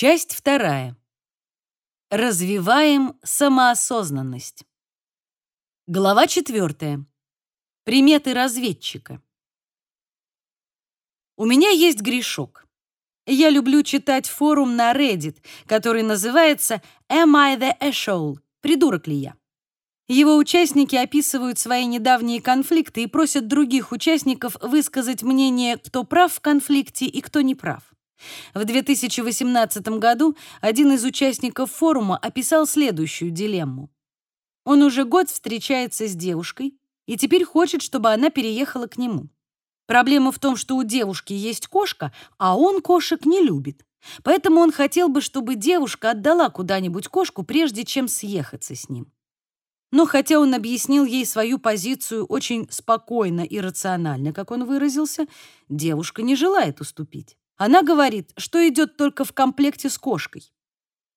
Часть вторая. Развиваем самоосознанность. Глава четвертая. Приметы разведчика. У меня есть грешок. Я люблю читать форум на Reddit, который называется «Am I the Asshole?» «Придурок ли я?». Его участники описывают свои недавние конфликты и просят других участников высказать мнение, кто прав в конфликте и кто не прав. В 2018 году один из участников форума описал следующую дилемму. Он уже год встречается с девушкой и теперь хочет, чтобы она переехала к нему. Проблема в том, что у девушки есть кошка, а он кошек не любит. Поэтому он хотел бы, чтобы девушка отдала куда-нибудь кошку, прежде чем съехаться с ним. Но хотя он объяснил ей свою позицию очень спокойно и рационально, как он выразился, девушка не желает уступить. Она говорит, что идет только в комплекте с кошкой.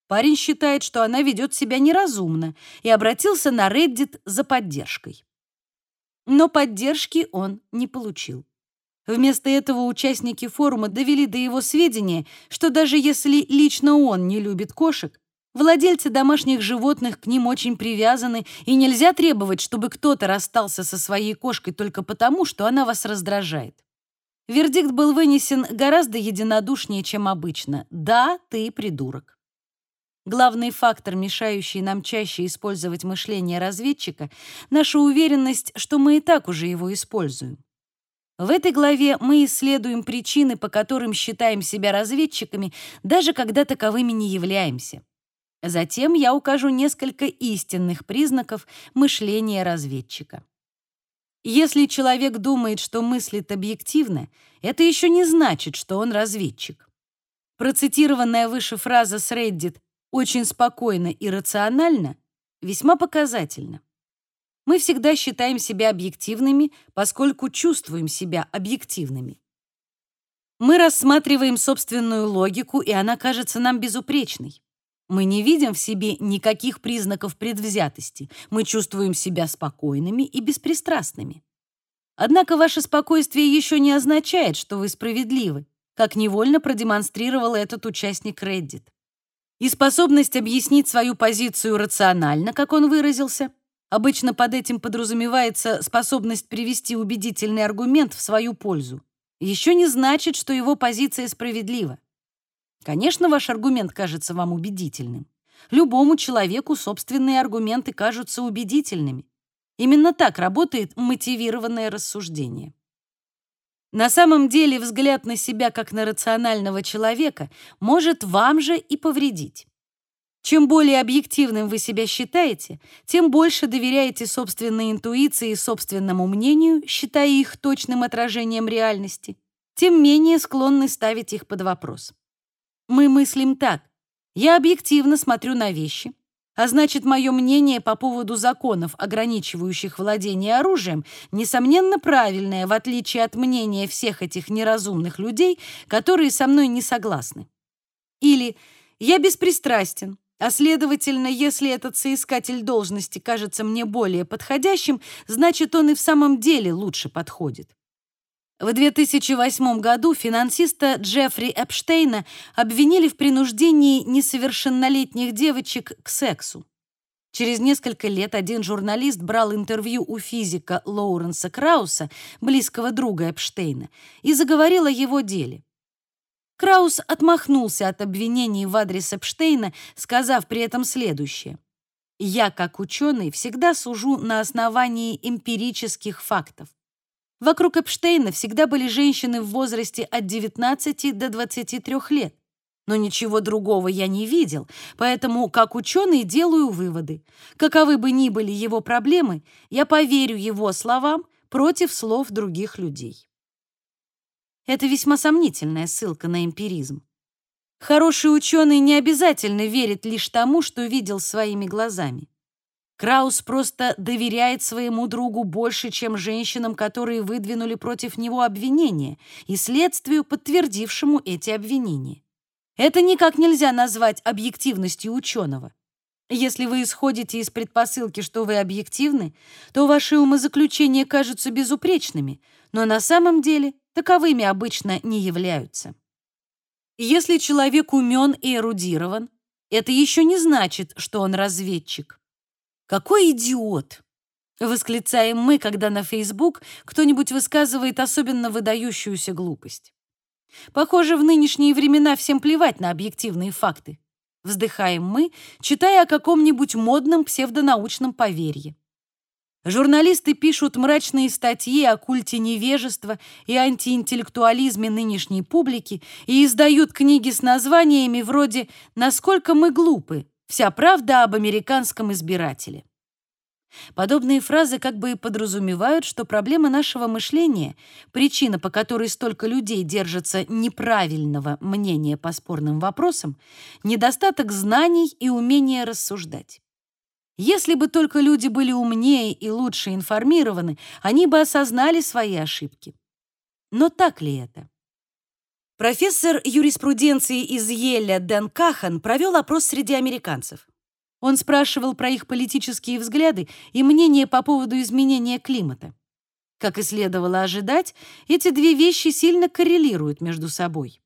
Парень считает, что она ведет себя неразумно и обратился на Reddit за поддержкой. Но поддержки он не получил. Вместо этого участники форума довели до его сведения, что даже если лично он не любит кошек, владельцы домашних животных к ним очень привязаны, и нельзя требовать, чтобы кто-то расстался со своей кошкой только потому, что она вас раздражает. Вердикт был вынесен гораздо единодушнее, чем обычно. Да, ты придурок. Главный фактор, мешающий нам чаще использовать мышление разведчика, наша уверенность, что мы и так уже его используем. В этой главе мы исследуем причины, по которым считаем себя разведчиками, даже когда таковыми не являемся. Затем я укажу несколько истинных признаков мышления разведчика. Если человек думает, что мыслит объективно, это еще не значит, что он разведчик. Процитированная выше фраза с Reddit «очень спокойно и рационально» весьма показательна. Мы всегда считаем себя объективными, поскольку чувствуем себя объективными. Мы рассматриваем собственную логику, и она кажется нам безупречной. Мы не видим в себе никаких признаков предвзятости. Мы чувствуем себя спокойными и беспристрастными. Однако ваше спокойствие еще не означает, что вы справедливы, как невольно продемонстрировал этот участник Reddit. И способность объяснить свою позицию рационально, как он выразился, обычно под этим подразумевается способность привести убедительный аргумент в свою пользу, еще не значит, что его позиция справедлива. Конечно, ваш аргумент кажется вам убедительным. Любому человеку собственные аргументы кажутся убедительными. Именно так работает мотивированное рассуждение. На самом деле взгляд на себя как на рационального человека может вам же и повредить. Чем более объективным вы себя считаете, тем больше доверяете собственной интуиции и собственному мнению, считая их точным отражением реальности, тем менее склонны ставить их под вопрос. Мы мыслим так. Я объективно смотрю на вещи, а значит, мое мнение по поводу законов, ограничивающих владение оружием, несомненно правильное, в отличие от мнения всех этих неразумных людей, которые со мной не согласны. Или я беспристрастен, а следовательно, если этот соискатель должности кажется мне более подходящим, значит, он и в самом деле лучше подходит. В 2008 году финансиста Джеффри Эпштейна обвинили в принуждении несовершеннолетних девочек к сексу. Через несколько лет один журналист брал интервью у физика Лоуренса Крауса, близкого друга Эпштейна, и заговорил о его деле. Краус отмахнулся от обвинений в адрес Эпштейна, сказав при этом следующее. «Я, как ученый, всегда сужу на основании эмпирических фактов. Вокруг Эпштейна всегда были женщины в возрасте от 19 до 23 лет. Но ничего другого я не видел, поэтому, как ученый, делаю выводы. Каковы бы ни были его проблемы, я поверю его словам против слов других людей. Это весьма сомнительная ссылка на эмпиризм. Хороший ученый не обязательно верит лишь тому, что видел своими глазами. Краус просто доверяет своему другу больше, чем женщинам, которые выдвинули против него обвинения, и следствию, подтвердившему эти обвинения. Это никак нельзя назвать объективностью ученого. Если вы исходите из предпосылки, что вы объективны, то ваши умозаключения кажутся безупречными, но на самом деле таковыми обычно не являются. Если человек умен и эрудирован, это еще не значит, что он разведчик. Какой идиот! Восклицаем мы, когда на Facebook кто-нибудь высказывает особенно выдающуюся глупость. Похоже, в нынешние времена всем плевать на объективные факты. Вздыхаем мы, читая о каком-нибудь модном псевдонаучном поверье. Журналисты пишут мрачные статьи о культе невежества и антиинтеллектуализме нынешней публики и издают книги с названиями вроде «Насколько мы глупы? Вся правда об американском избирателе». Подобные фразы как бы подразумевают, что проблема нашего мышления, причина, по которой столько людей держатся неправильного мнения по спорным вопросам, недостаток знаний и умения рассуждать. Если бы только люди были умнее и лучше информированы, они бы осознали свои ошибки. Но так ли это? Профессор юриспруденции из Йеля Дэн Кахан провел опрос среди американцев. Он спрашивал про их политические взгляды и мнение по поводу изменения климата. Как и следовало ожидать, эти две вещи сильно коррелируют между собой.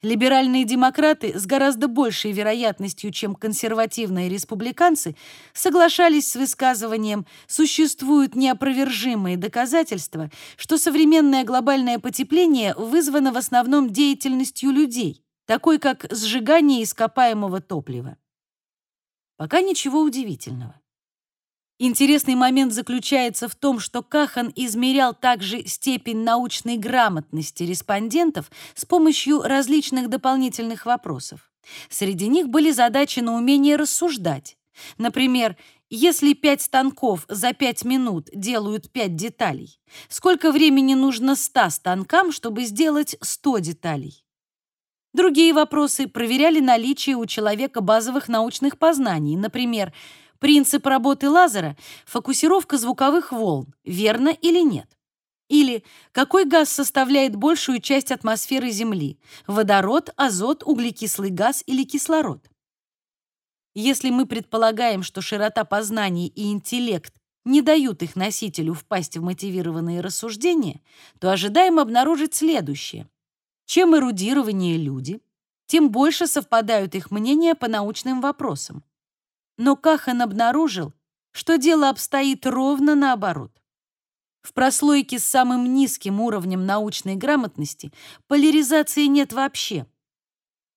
Либеральные демократы с гораздо большей вероятностью, чем консервативные республиканцы, соглашались с высказыванием «существуют неопровержимые доказательства, что современное глобальное потепление вызвано в основном деятельностью людей, такой как сжигание ископаемого топлива». Пока ничего удивительного. Интересный момент заключается в том, что Кахан измерял также степень научной грамотности респондентов с помощью различных дополнительных вопросов. Среди них были задачи на умение рассуждать. Например, если пять станков за пять минут делают пять деталей, сколько времени нужно ста станкам, чтобы сделать сто деталей? Другие вопросы проверяли наличие у человека базовых научных познаний. Например, принцип работы лазера — фокусировка звуковых волн, верно или нет? Или какой газ составляет большую часть атмосферы Земли — водород, азот, углекислый газ или кислород? Если мы предполагаем, что широта познаний и интеллект не дают их носителю впасть в мотивированные рассуждения, то ожидаем обнаружить следующее — чем эрудированнее люди, тем больше совпадают их мнения по научным вопросам. Но Кахан обнаружил, что дело обстоит ровно наоборот. В прослойке с самым низким уровнем научной грамотности поляризации нет вообще.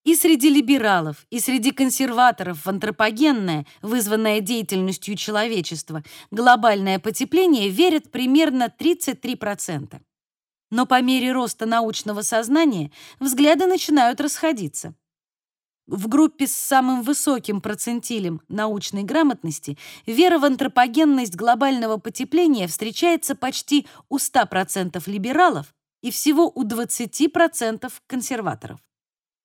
И среди либералов, и среди консерваторов в антропогенное, вызванное деятельностью человечества, глобальное потепление верят примерно 33% но по мере роста научного сознания взгляды начинают расходиться. В группе с самым высоким процентилем научной грамотности вера в антропогенность глобального потепления встречается почти у 100% либералов и всего у 20% консерваторов.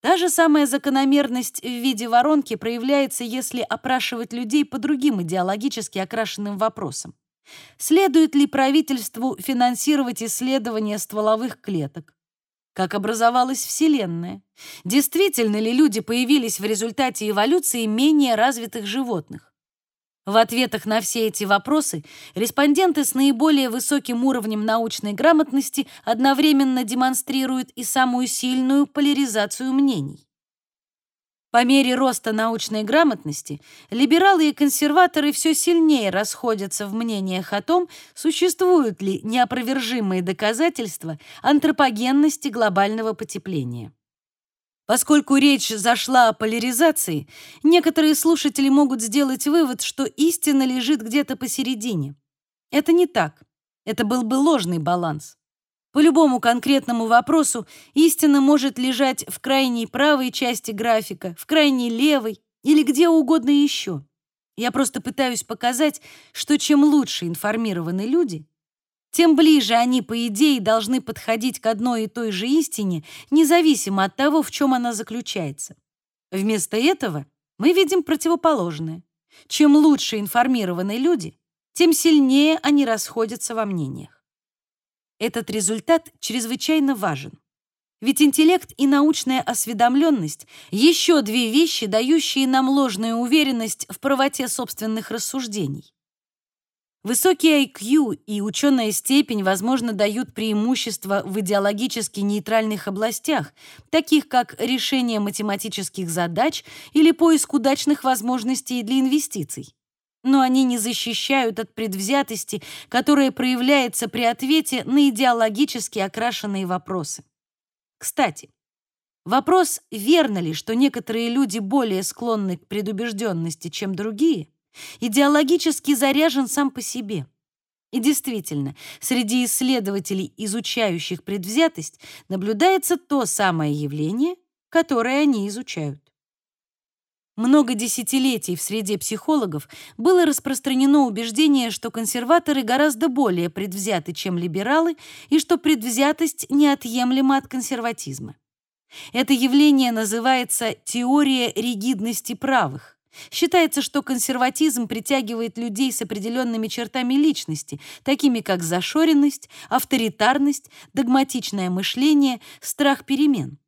Та же самая закономерность в виде воронки проявляется, если опрашивать людей по другим идеологически окрашенным вопросам. Следует ли правительству финансировать исследования стволовых клеток? Как образовалась Вселенная? Действительно ли люди появились в результате эволюции менее развитых животных? В ответах на все эти вопросы респонденты с наиболее высоким уровнем научной грамотности одновременно демонстрируют и самую сильную поляризацию мнений. По мере роста научной грамотности либералы и консерваторы все сильнее расходятся в мнениях о том, существуют ли неопровержимые доказательства антропогенности глобального потепления. Поскольку речь зашла о поляризации, некоторые слушатели могут сделать вывод, что истина лежит где-то посередине. Это не так. Это был бы ложный баланс. По любому конкретному вопросу истина может лежать в крайней правой части графика, в крайней левой или где угодно еще. Я просто пытаюсь показать, что чем лучше информированы люди, тем ближе они, по идее, должны подходить к одной и той же истине, независимо от того, в чем она заключается. Вместо этого мы видим противоположное. Чем лучше информированы люди, тем сильнее они расходятся во мнениях. Этот результат чрезвычайно важен. Ведь интеллект и научная осведомленность — еще две вещи, дающие нам ложную уверенность в правоте собственных рассуждений. Высокий IQ и ученая степень, возможно, дают преимущество в идеологически нейтральных областях, таких как решение математических задач или поиск удачных возможностей для инвестиций. Но они не защищают от предвзятости, которая проявляется при ответе на идеологически окрашенные вопросы. Кстати, вопрос, верно ли, что некоторые люди более склонны к предубежденности, чем другие – идеологически заряжен сам по себе. И действительно, среди исследователей, изучающих предвзятость, наблюдается то самое явление, которое они изучают. Много десятилетий в среде психологов было распространено убеждение, что консерваторы гораздо более предвзяты, чем либералы, и что предвзятость неотъемлема от консерватизма. Это явление называется теория ригидности правых. Считается, что консерватизм притягивает людей с определенными чертами личности, такими как зашоренность, авторитарность, догматичное мышление, страх перемен.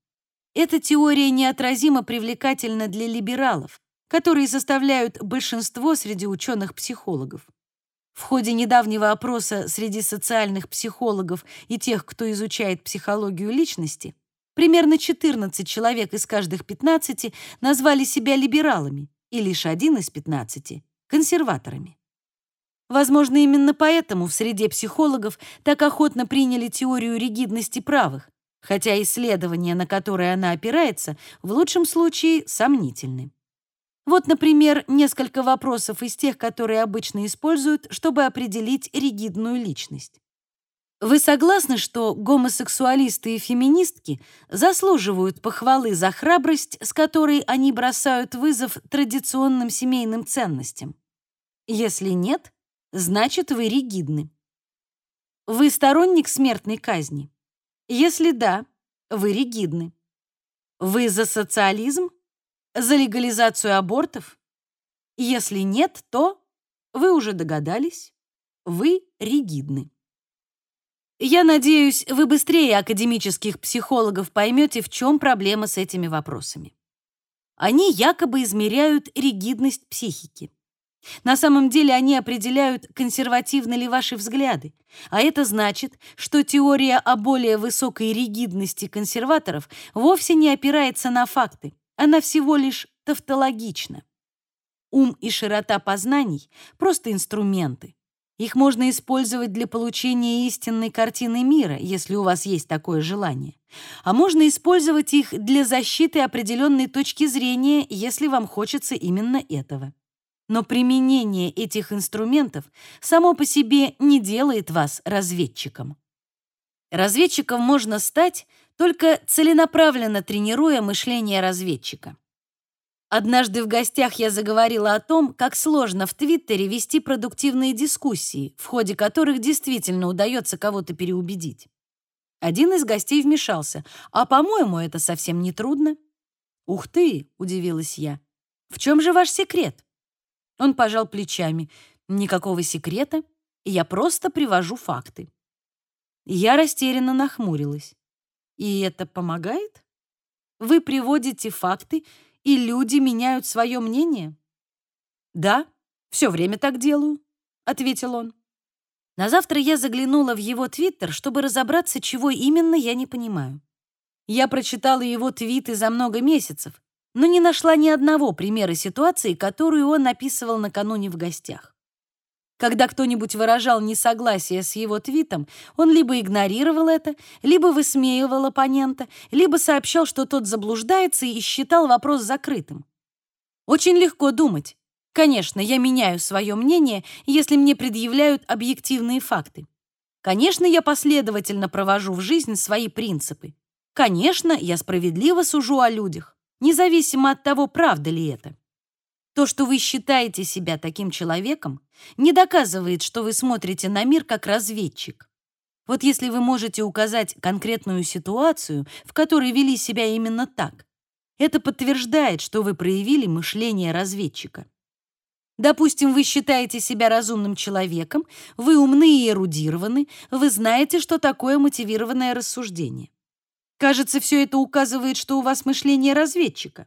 Эта теория неотразимо привлекательна для либералов, которые составляют большинство среди ученых-психологов. В ходе недавнего опроса среди социальных психологов и тех, кто изучает психологию личности, примерно 14 человек из каждых 15 назвали себя либералами, и лишь один из 15 — консерваторами. Возможно, именно поэтому в среде психологов так охотно приняли теорию ригидности правых, хотя исследования, на которые она опирается, в лучшем случае сомнительны. Вот, например, несколько вопросов из тех, которые обычно используют, чтобы определить ригидную личность. Вы согласны, что гомосексуалисты и феминистки заслуживают похвалы за храбрость, с которой они бросают вызов традиционным семейным ценностям? Если нет, значит, вы ригидны. Вы сторонник смертной казни? Если да, вы ригидны. Вы за социализм? За легализацию абортов? Если нет, то, вы уже догадались, вы ригидны. Я надеюсь, вы быстрее академических психологов поймете, в чем проблема с этими вопросами. Они якобы измеряют ригидность психики. На самом деле они определяют, консервативны ли ваши взгляды, а это значит, что теория о более высокой ригидности консерваторов вовсе не опирается на факты, она всего лишь тавтологична. Ум и широта познаний — просто инструменты, их можно использовать для получения истинной картины мира, если у вас есть такое желание. А можно использовать их для защиты определенной точки зрения, если вам хочется именно этого. Но применение этих инструментов само по себе не делает вас разведчиком. Разведчиком можно стать, только целенаправленно тренируя мышление разведчика. Однажды в гостях я заговорила о том, как сложно в Твиттере вести продуктивные дискуссии, в ходе которых действительно удается кого-то переубедить. Один из гостей вмешался. «А, по-моему, это совсем не трудно». «Ух ты!» — удивилась я. «В чем же ваш секрет?» Он пожал плечами. «Никакого секрета. Я просто привожу факты». Я растерянно нахмурилась. «И это помогает? Вы приводите факты, и люди меняют свое мнение? Да, все время так делаю, ответил он. На завтра я заглянула в его твиттер, чтобы разобраться, чего именно я не понимаю. Я прочитала его твиты за много месяцев, но не нашла ни одного примера ситуации, которую он описывал накануне в гостях. Когда кто-нибудь выражал несогласие с его твитом, он либо игнорировал это, либо высмеивал оппонента, либо сообщал, что тот заблуждается и считал вопрос закрытым. Очень легко думать. Конечно, я меняю свое мнение, если мне предъявляют объективные факты. Конечно, я последовательно провожу в жизнь свои принципы. Конечно, я справедливо сужу о людях, независимо от того, правда ли это. То, что вы считаете себя таким человеком, не доказывает, что вы смотрите на мир как разведчик. Вот если вы можете указать конкретную ситуацию, в которой вели себя именно так, это подтверждает, что вы проявили мышление разведчика. Допустим, вы считаете себя разумным человеком, вы умны и эрудированы, вы знаете, что такое мотивированное рассуждение. Кажется, все это указывает, что у вас мышление разведчика.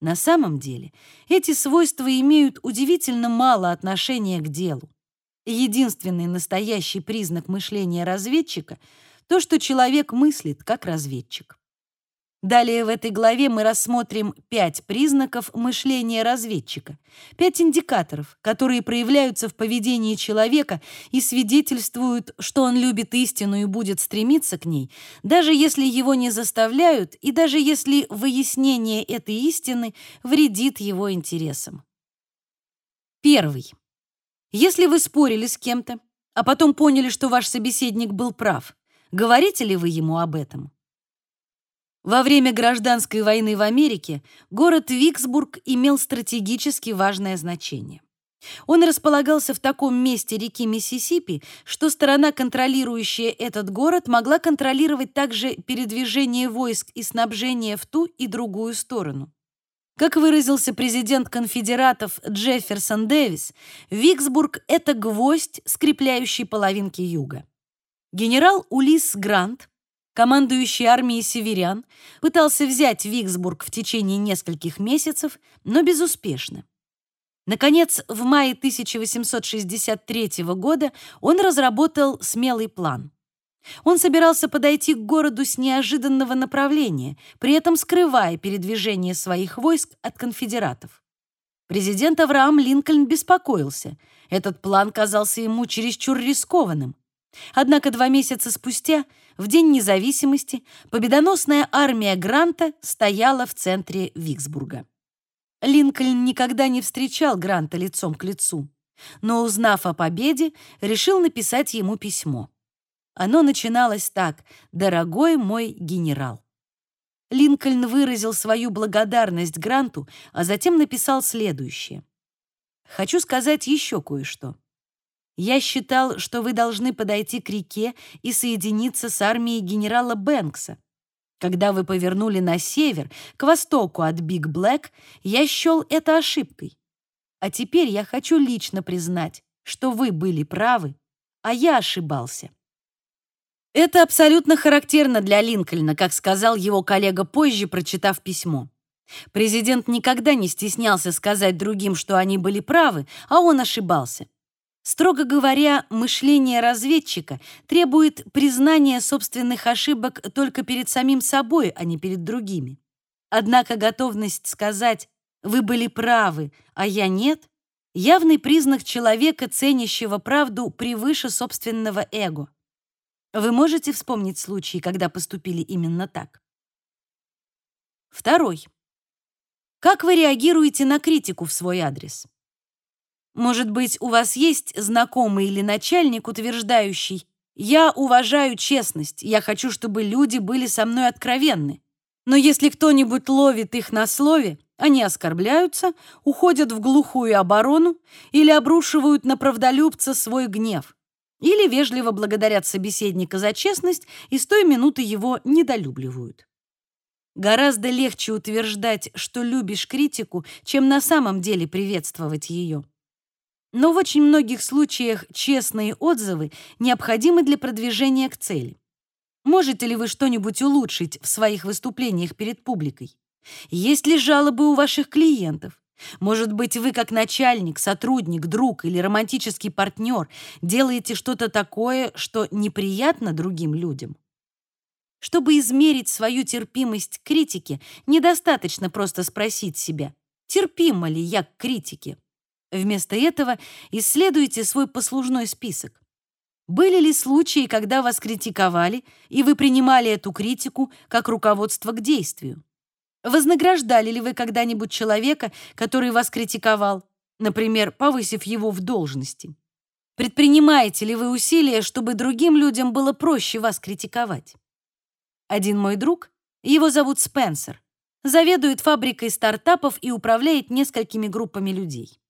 На самом деле эти свойства имеют удивительно мало отношения к делу. Единственный настоящий признак мышления разведчика — то, что человек мыслит как разведчик. Далее в этой главе мы рассмотрим пять признаков мышления разведчика, пять индикаторов, которые проявляются в поведении человека и свидетельствуют, что он любит истину и будет стремиться к ней, даже если его не заставляют и даже если выяснение этой истины вредит его интересам. Первый. Если вы спорили с кем-то, а потом поняли, что ваш собеседник был прав, говорите ли вы ему об этом? Во время гражданской войны в Америке город Виксбург имел стратегически важное значение. Он располагался в таком месте реки Миссисипи, что сторона, контролирующая этот город, могла контролировать также передвижение войск и снабжение в ту и другую сторону. Как выразился президент конфедератов Джефферсон Дэвис, Виксбург — это гвоздь, скрепляющий половинки юга. Генерал Улисс Грант Командующий армией северян пытался взять Виксбург в течение нескольких месяцев, но безуспешно. Наконец, в мае 1863 года он разработал смелый план. Он собирался подойти к городу с неожиданного направления, при этом скрывая передвижение своих войск от конфедератов. Президент Авраам Линкольн беспокоился. Этот план казался ему чересчур рискованным. Однако два месяца спустя, в День независимости, победоносная армия Гранта стояла в центре Виксбурга. Линкольн никогда не встречал Гранта лицом к лицу, но, узнав о победе, решил написать ему письмо. Оно начиналось так «Дорогой мой генерал». Линкольн выразил свою благодарность Гранту, а затем написал следующее. «Хочу сказать еще кое-что. Я считал, что вы должны подойти к реке и соединиться с армией генерала Бэнкса. Когда вы повернули на север, к востоку от Биг Блэк, я счел это ошибкой. А теперь я хочу лично признать, что вы были правы, а я ошибался. Это абсолютно характерно для Линкольна, как сказал его коллега позже, прочитав письмо. Президент никогда не стеснялся сказать другим, что они были правы, а он ошибался. Строго говоря, мышление разведчика требует признания собственных ошибок только перед самим собой, а не перед другими. Однако готовность сказать «вы были правы, а я нет» — явный признак человека, ценящего правду превыше собственного эго. Вы можете вспомнить случаи, когда поступили именно так? Второй. Как вы реагируете на критику в свой адрес? Может быть, у вас есть знакомый или начальник, утверждающий, «Я уважаю честность, я хочу, чтобы люди были со мной откровенны». Но если кто-нибудь ловит их на слове, они оскорбляются, уходят в глухую оборону или обрушивают на правдолюбца свой гнев, или вежливо благодарят собеседника за честность и с той минуты его недолюбливают. Гораздо легче утверждать, что любишь критику, чем на самом деле приветствовать ее. Но в очень многих случаях честные отзывы необходимы для продвижения к цели. Можете ли вы что-нибудь улучшить в своих выступлениях перед публикой? Есть ли жалобы у ваших клиентов? Может быть, вы как начальник, сотрудник, друг или романтический партнер делаете что-то такое, что неприятно другим людям? Чтобы измерить свою терпимость к критике, недостаточно просто спросить себя, терпима ли я к критике. Вместо этого исследуйте свой послужной список. Были ли случаи, когда вас критиковали, и вы принимали эту критику как руководство к действию? Вознаграждали ли вы когда-нибудь человека, который вас критиковал, например, повысив его в должности? Предпринимаете ли вы усилия, чтобы другим людям было проще вас критиковать? Один мой друг, его зовут Спенсер, заведует фабрикой стартапов и управляет несколькими группами людей.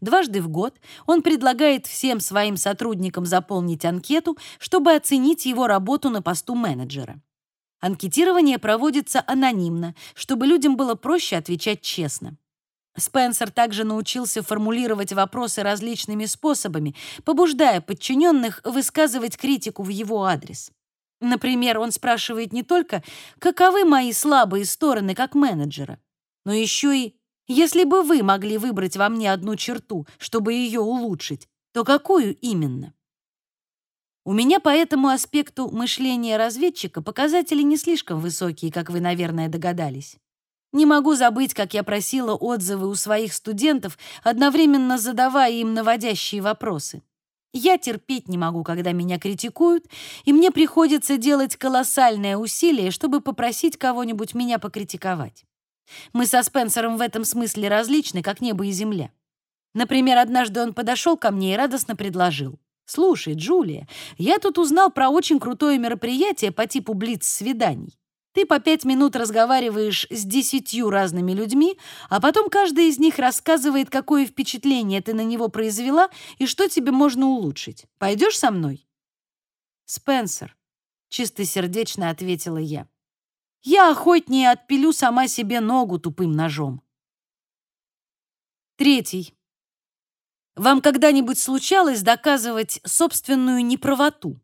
Дважды в год он предлагает всем своим сотрудникам заполнить анкету, чтобы оценить его работу на посту менеджера. Анкетирование проводится анонимно, чтобы людям было проще отвечать честно. Спенсер также научился формулировать вопросы различными способами, побуждая подчиненных высказывать критику в его адрес. Например, он спрашивает не только «каковы мои слабые стороны как менеджера», но еще и если бы вы могли выбрать во мне одну черту, чтобы ее улучшить, то какую именно? У меня по этому аспекту мышления разведчика показатели не слишком высокие, как вы, наверное, догадались. Не могу забыть, как я просила отзывы у своих студентов, одновременно задавая им наводящие вопросы. Я терпеть не могу, когда меня критикуют, и мне приходится делать колоссальное усилие, чтобы попросить кого-нибудь меня покритиковать. Мы со Спенсером в этом смысле различны, как небо и земля. Например, однажды он подошел ко мне и радостно предложил. «Слушай, Джулия, я тут узнал про очень крутое мероприятие по типу блиц-свиданий. Ты по пять минут разговариваешь с десятью разными людьми, а потом каждый из них рассказывает, какое впечатление ты на него произвела и что тебе можно улучшить. Пойдешь со мной?» «Спенсер», — чистосердечно ответила я. «Я охотнее отпилю сама себе ногу тупым ножом». Третий. Вам когда-нибудь случалось доказывать собственную неправоту?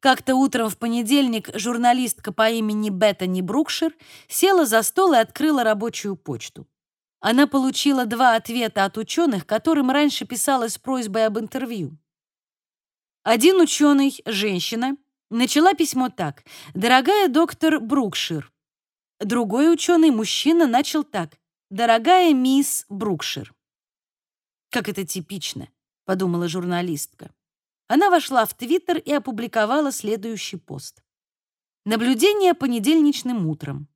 Как-то утром в понедельник журналистка по имени Беттани Брукшир села за стол и открыла рабочую почту. Она получила два ответа от ученых, которым раньше писала с просьбой об интервью. Один ученый, женщина, начала письмо так: "Дорогая доктор Брукшир". Другой ученый, мужчина, начал так: "Дорогая мисс Брукшир". Как это типично, подумала журналистка. Она вошла в Твиттер и опубликовала следующий пост. Наблюдение понедельничным утром.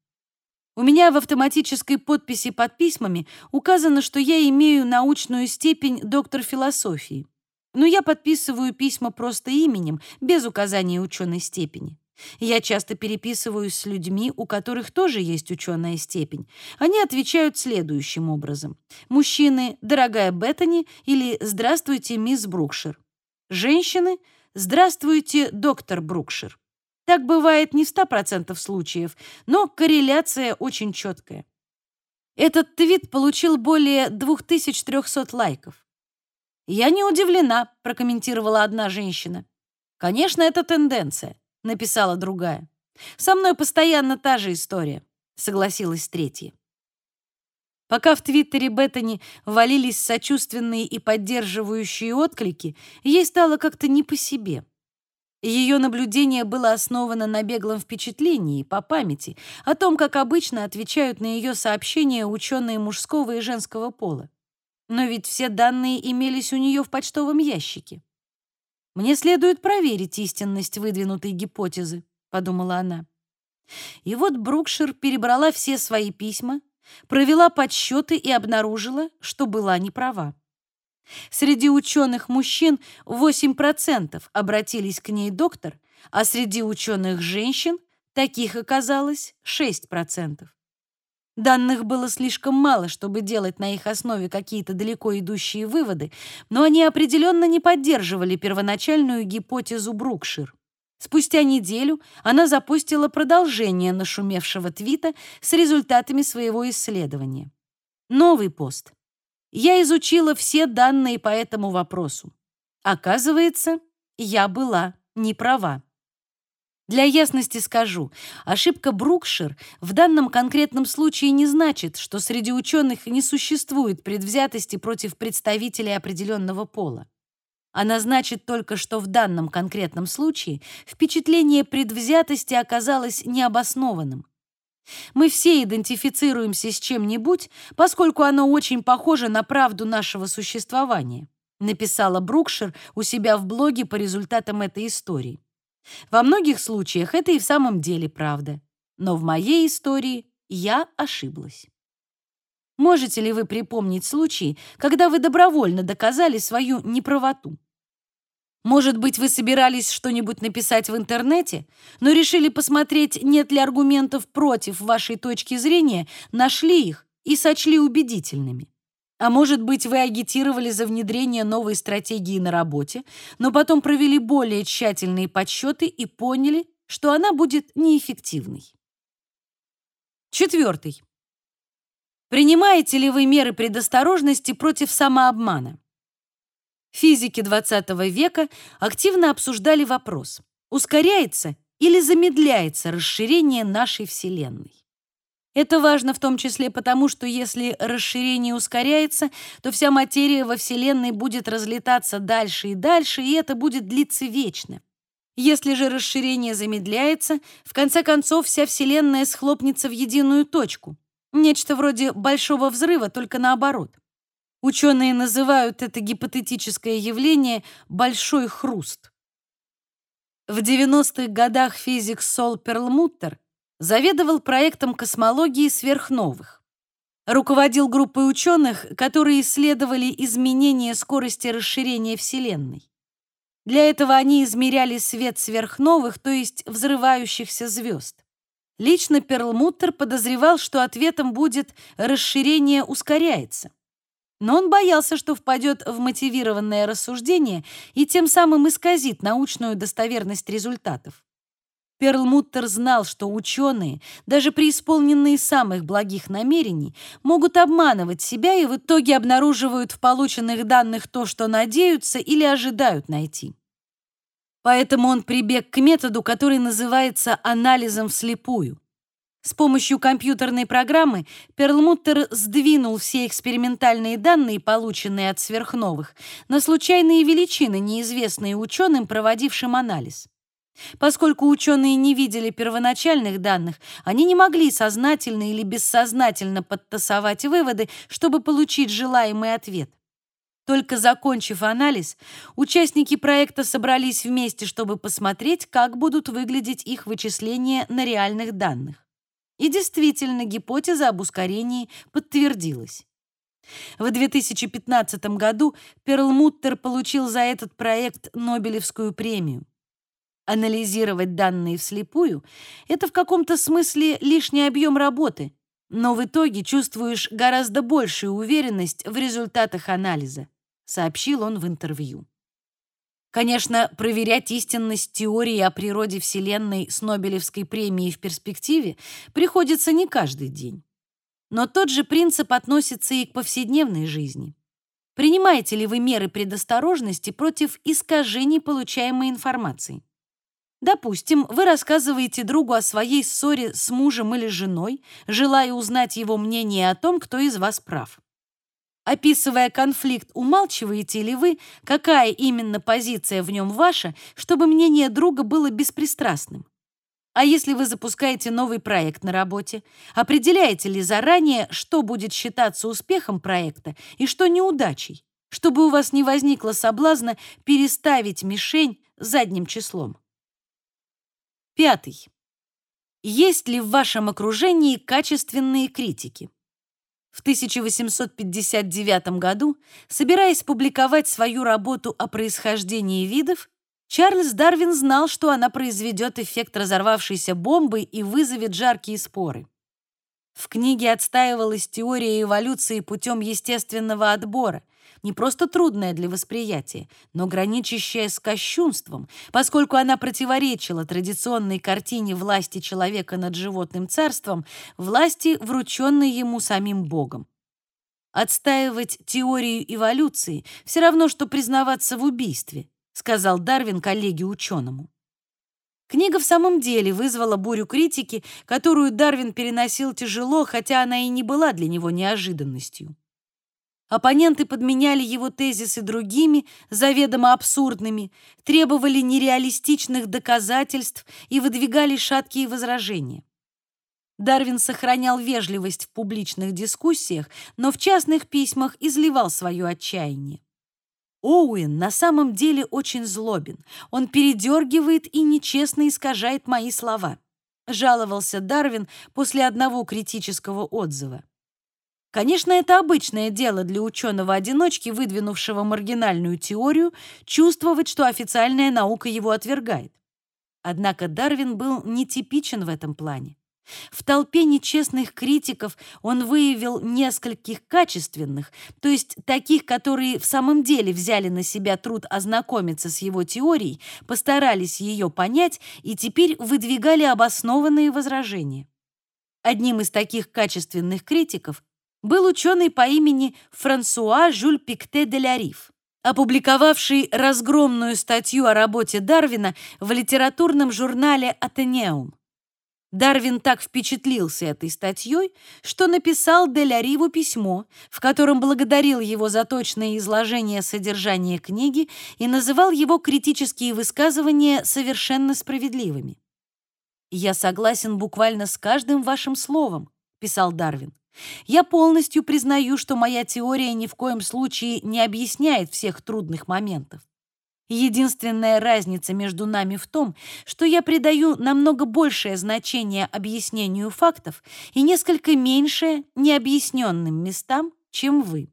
У меня в автоматической подписи под письмами указано, что я имею научную степень доктор философии. Но я подписываю письма просто именем, без указания ученой степени. Я часто переписываюсь с людьми, у которых тоже есть ученая степень. Они отвечают следующим образом. Мужчины «Дорогая Беттани» или «Здравствуйте, мисс Брукшир». Женщины «Здравствуйте, доктор Брукшир». Так бывает не в 100% случаев, но корреляция очень четкая. Этот твит получил более 2300 лайков. «Я не удивлена», — прокомментировала одна женщина. «Конечно, это тенденция написала другая. Со мной постоянно та же история, согласилась третья. Пока в Твиттере Беттани валились сочувственные и поддерживающие отклики, ей стало как-то не по себе. Ее наблюдение было основано на беглом впечатлении, по памяти, о том, как обычно отвечают на ее сообщения ученые мужского и женского пола. Но ведь все данные имелись у нее в почтовом ящике. Мне следует проверить истинность выдвинутой гипотезы, подумала она. И вот Брукшир перебрала все свои письма, провела подсчеты и обнаружила, что была неправа. Среди ученых мужчин 8% обратились к ней доктор, а среди ученых женщин таких оказалось 6%. Данных было слишком мало, чтобы делать на их основе какие-то далеко идущие выводы, но они определенно не поддерживали первоначальную гипотезу Брукшир. Спустя неделю она запустила продолжение нашумевшего твита с результатами своего исследования. Новый пост. Я изучила все данные по этому вопросу. Оказывается, я была не права. Для ясности скажу, ошибка Брукшир в данном конкретном случае не значит, что среди ученых не существует предвзятости против представителей определенного пола. Она значит только, что в данном конкретном случае впечатление предвзятости оказалось необоснованным. Мы все идентифицируемся с чем-нибудь, поскольку оно очень похоже на правду нашего существования, написала Брукшир у себя в блоге по результатам этой истории. Во многих случаях это и в самом деле правда. Но в моей истории я ошиблась. Можете ли вы припомнить случаи, когда вы добровольно доказали свою неправоту? Может быть, вы собирались что-нибудь написать в интернете, но решили посмотреть, нет ли аргументов против вашей точки зрения, нашли их и сочли убедительными. А может быть, вы агитировали за внедрение новой стратегии на работе, но потом провели более тщательные подсчеты и поняли, что она будет неэффективной. Четвертый. Принимаете ли вы меры предосторожности против самообмана? Физики XX века активно обсуждали вопрос, ускоряется или замедляется расширение нашей Вселенной. Это важно в том числе потому, что если расширение ускоряется, то вся материя во Вселенной будет разлетаться дальше и дальше, и это будет длиться вечно. Если же расширение замедляется, в конце концов вся Вселенная схлопнется в единую точку. Нечто вроде большого взрыва, только наоборот. Ученые называют это гипотетическое явление «большой хруст». В 90-х годах физик Сол Перлмуттер заведовал проектом космологии сверхновых. Руководил группой ученых, которые исследовали изменение скорости расширения Вселенной. Для этого они измеряли свет сверхновых, то есть взрывающихся звезд. Лично Перлмуттер подозревал, что ответом будет расширение ускоряется. Но он боялся, что впадет в мотивированное рассуждение и тем самым исказит научную достоверность результатов. Перлмуттер знал, что ученые, даже при исполненные самых благих намерений, могут обманывать себя и в итоге обнаруживают в полученных данных то, что надеются или ожидают найти. Поэтому он прибег к методу, который называется анализом вслепую. С помощью компьютерной программы Перлмуттер сдвинул все экспериментальные данные, полученные от сверхновых, на случайные величины, неизвестные ученым, проводившим анализ. Поскольку ученые не видели первоначальных данных, они не могли сознательно или бессознательно подтасовать выводы, чтобы получить желаемый ответ. Только закончив анализ, участники проекта собрались вместе, чтобы посмотреть, как будут выглядеть их вычисления на реальных данных. И действительно, гипотеза об ускорении подтвердилась. В 2015 году Перлмуттер получил за этот проект Нобелевскую премию. Анализировать данные вслепую — это в каком-то смысле лишний объем работы, но в итоге чувствуешь гораздо большую уверенность в результатах анализа, сообщил он в интервью. Конечно, проверять истинность теории о природе Вселенной с Нобелевской премией в перспективе приходится не каждый день. Но тот же принцип относится и к повседневной жизни. Принимаете ли вы меры предосторожности против искажений получаемой информации? Допустим, вы рассказываете другу о своей ссоре с мужем или женой, желая узнать его мнение о том, кто из вас прав. Описывая конфликт, умалчиваете ли вы, какая именно позиция в нем ваша, чтобы мнение друга было беспристрастным? А если вы запускаете новый проект на работе, определяете ли заранее, что будет считаться успехом проекта и что неудачей, чтобы у вас не возникло соблазна переставить мишень задним числом? Пятый. Есть ли в вашем окружении качественные критики? В 1859 году, собираясь публиковать свою работу о происхождении видов, Чарльз Дарвин знал, что она произведет эффект разорвавшейся бомбы и вызовет жаркие споры. В книге отстаивалась теория эволюции путем естественного отбора, не просто трудная для восприятия, но граничащая с кощунством, поскольку она противоречила традиционной картине власти человека над животным царством, власти, врученной ему самим Богом. Отстаивать теорию эволюции все равно, что признаваться в убийстве, сказал Дарвин коллеге-ученому. Книга в самом деле вызвала бурю критики, которую Дарвин переносил тяжело, хотя она и не была для него неожиданностью. Оппоненты подменяли его тезисы другими, заведомо абсурдными, требовали нереалистичных доказательств и выдвигали шаткие возражения. Дарвин сохранял вежливость в публичных дискуссиях, но в частных письмах изливал свое отчаяние. Оуэн на самом деле очень злобен. Он передергивает и нечестно искажает мои слова, жаловался Дарвин после одного критического отзыва. Конечно, это обычное дело для ученого-одиночки, выдвинувшего маргинальную теорию, чувствовать, что официальная наука его отвергает. Однако Дарвин был нетипичен в этом плане. В толпе нечестных критиков он выявил нескольких качественных, то есть таких, которые в самом деле взяли на себя труд ознакомиться с его теорией, постарались ее понять и теперь выдвигали обоснованные возражения. Одним из таких качественных критиков был ученый по имени Франсуа Жюль Пикте де Ляриф, опубликовавший разгромную статью о работе Дарвина в литературном журнале «Атенеум». Дарвин так впечатлился этой статьей, что написал Деля Риву письмо, в котором благодарил его за точное изложение содержания книги и называл его критические высказывания совершенно справедливыми. «Я согласен буквально с каждым вашим словом», — писал Дарвин. «Я полностью признаю, что моя теория ни в коем случае не объясняет всех трудных моментов. Единственная разница между нами в том, что я придаю намного большее значение объяснению фактов и несколько меньшее необъясненным местам, чем вы.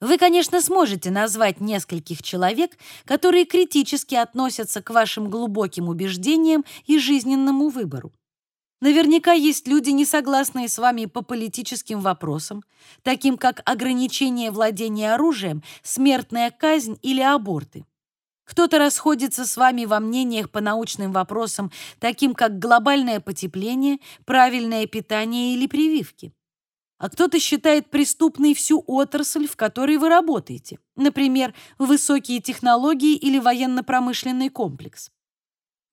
Вы, конечно, сможете назвать нескольких человек, которые критически относятся к вашим глубоким убеждениям и жизненному выбору. Наверняка есть люди, не согласные с вами по политическим вопросам, таким как ограничение владения оружием, смертная казнь или аборты. Кто-то расходится с вами во мнениях по научным вопросам, таким как глобальное потепление, правильное питание или прививки. А кто-то считает преступной всю отрасль, в которой вы работаете, например, высокие технологии или военно-промышленный комплекс.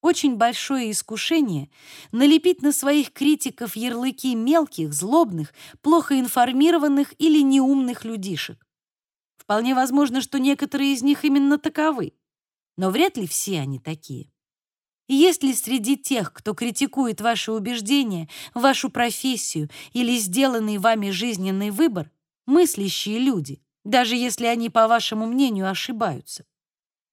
Очень большое искушение налепить на своих критиков ярлыки мелких, злобных, плохо информированных или неумных людишек. Вполне возможно, что некоторые из них именно таковы но вряд ли все они такие. И есть ли среди тех, кто критикует ваши убеждения, вашу профессию или сделанный вами жизненный выбор, мыслящие люди, даже если они, по вашему мнению, ошибаются?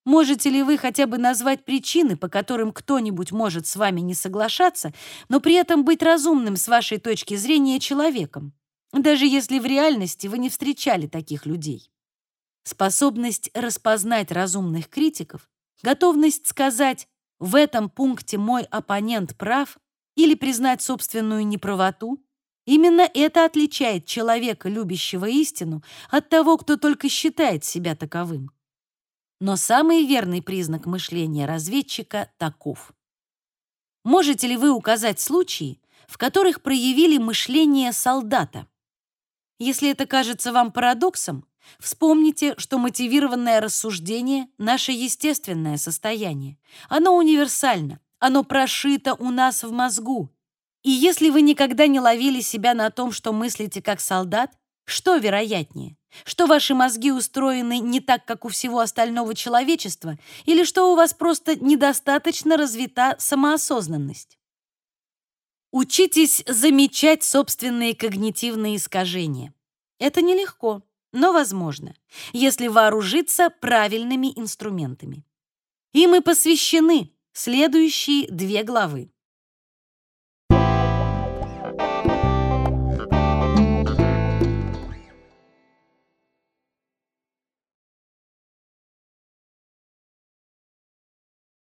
Можете ли вы хотя бы назвать причины, по которым кто-нибудь может с вами не соглашаться, но при этом быть разумным с вашей точки зрения человеком, даже если в реальности вы не встречали таких людей? Способность распознать разумных критиков, готовность сказать «в этом пункте мой оппонент прав» или признать собственную неправоту, именно это отличает человека, любящего истину, от того, кто только считает себя таковым. Но самый верный признак мышления разведчика таков. Можете ли вы указать случаи, в которых проявили мышление солдата? Если это кажется вам парадоксом, Вспомните, что мотивированное рассуждение — наше естественное состояние. Оно универсально, оно прошито у нас в мозгу. И если вы никогда не ловили себя на том, что мыслите как солдат, что вероятнее? Что ваши мозги устроены не так, как у всего остального человечества, или что у вас просто недостаточно развита самоосознанность? Учитесь замечать собственные когнитивные искажения. Это нелегко но возможно, если вооружиться правильными инструментами. Им и посвящены следующие две главы.